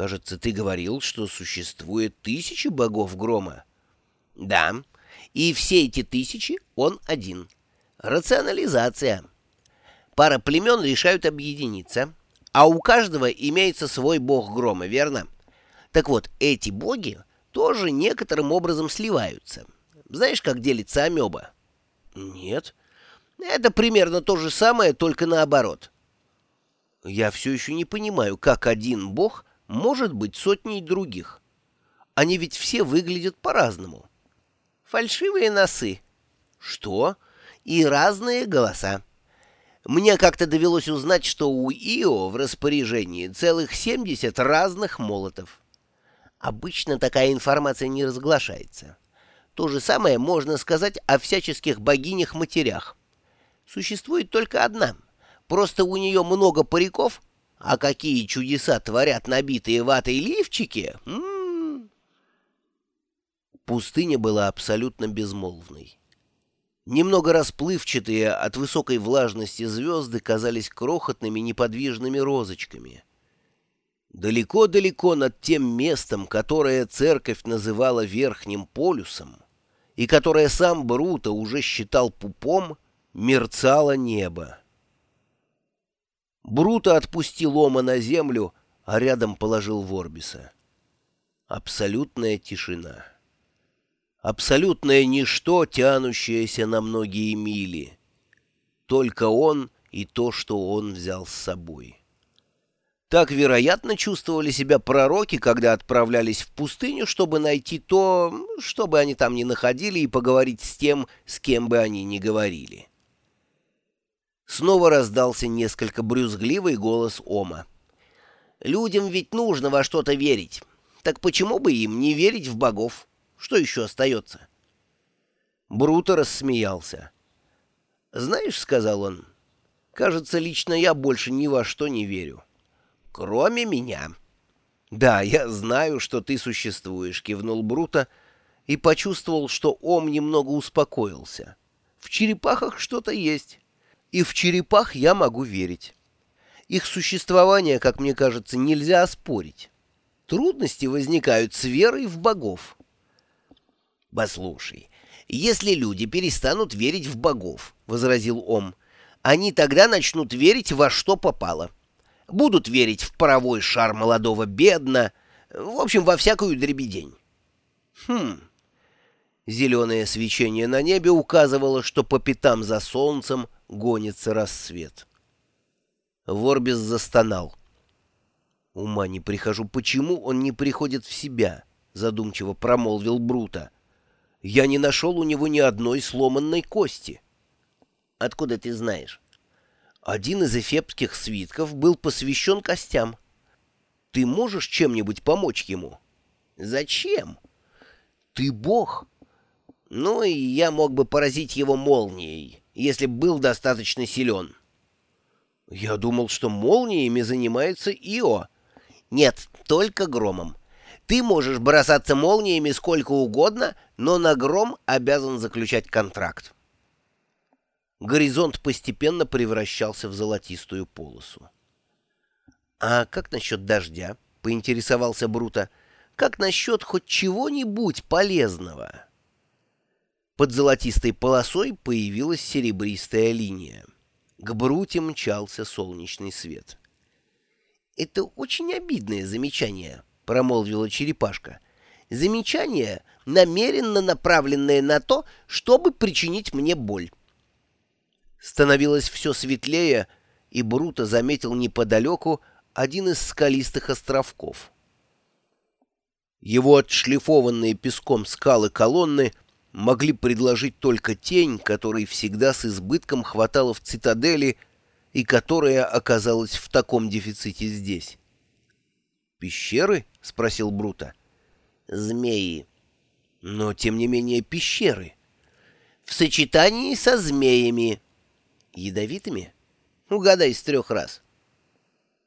Кажется, ты говорил, что существует тысячи богов грома. Да, и все эти тысячи он один. Рационализация. Пара племен решают объединиться, а у каждого имеется свой бог грома, верно? Так вот, эти боги тоже некоторым образом сливаются. Знаешь, как делится амеба? Нет. Это примерно то же самое, только наоборот. Я все еще не понимаю, как один бог может быть сотней других. Они ведь все выглядят по-разному. Фальшивые носы. Что? И разные голоса. Мне как-то довелось узнать, что у Ио в распоряжении целых 70 разных молотов. Обычно такая информация не разглашается. То же самое можно сказать о всяческих богинях-матерях. Существует только одна. Просто у нее много париков, а какие чудеса творят набитые ватой лифчики! М -м -м. Пустыня была абсолютно безмолвной. Немного расплывчатые от высокой влажности звезды казались крохотными неподвижными розочками. Далеко-далеко над тем местом, которое церковь называла Верхним полюсом, и которое сам Бруто уже считал пупом, мерцало небо. Бруто отпустил Ома на землю, а рядом положил Ворбиса. Абсолютная тишина. Абсолютное ничто, тянущееся на многие мили. Только он и то, что он взял с собой. Так, вероятно, чувствовали себя пророки, когда отправлялись в пустыню, чтобы найти то, что бы они там ни находили, и поговорить с тем, с кем бы они ни говорили. Снова раздался несколько брюзгливый голос Ома. «Людям ведь нужно во что-то верить. Так почему бы им не верить в богов? Что еще остается?» Бруто рассмеялся. «Знаешь, — сказал он, — кажется, лично я больше ни во что не верю» кроме меня. «Да, я знаю, что ты существуешь», — кивнул Бруто и почувствовал, что Ом немного успокоился. «В черепахах что-то есть, и в черепах я могу верить. Их существование, как мне кажется, нельзя оспорить. Трудности возникают с верой в богов». «Послушай, если люди перестанут верить в богов», — возразил Ом, — «они тогда начнут верить во что попало» будут верить в паровой шар молодого бедно, в общем, во всякую дребедень. Хм. Зеленое свечение на небе указывало, что по пятам за солнцем гонится рассвет. Ворбис застонал. «Ума не прихожу, почему он не приходит в себя?» — задумчиво промолвил Брута. «Я не нашел у него ни одной сломанной кости». «Откуда ты знаешь?» Один из эфептских свитков был посвящен костям. Ты можешь чем-нибудь помочь ему? Зачем? Ты бог. Ну, и я мог бы поразить его молнией, если был достаточно силен. Я думал, что молниями занимается Ио. Нет, только громом. Ты можешь бросаться молниями сколько угодно, но на гром обязан заключать контракт. Горизонт постепенно превращался в золотистую полосу. «А как насчет дождя?» — поинтересовался Бруто. «Как насчет хоть чего-нибудь полезного?» Под золотистой полосой появилась серебристая линия. К Бруте мчался солнечный свет. «Это очень обидное замечание», — промолвила черепашка. «Замечание, намеренно направленное на то, чтобы причинить мне боль». Становилось все светлее, и Бруто заметил неподалеку один из скалистых островков. Его отшлифованные песком скалы колонны могли предложить только тень, которой всегда с избытком хватало в цитадели и которая оказалась в таком дефиците здесь. «Пещеры?» — спросил Бруто. «Змеи». «Но, тем не менее, пещеры». «В сочетании со змеями», Ядовитыми? Угадай с трех раз.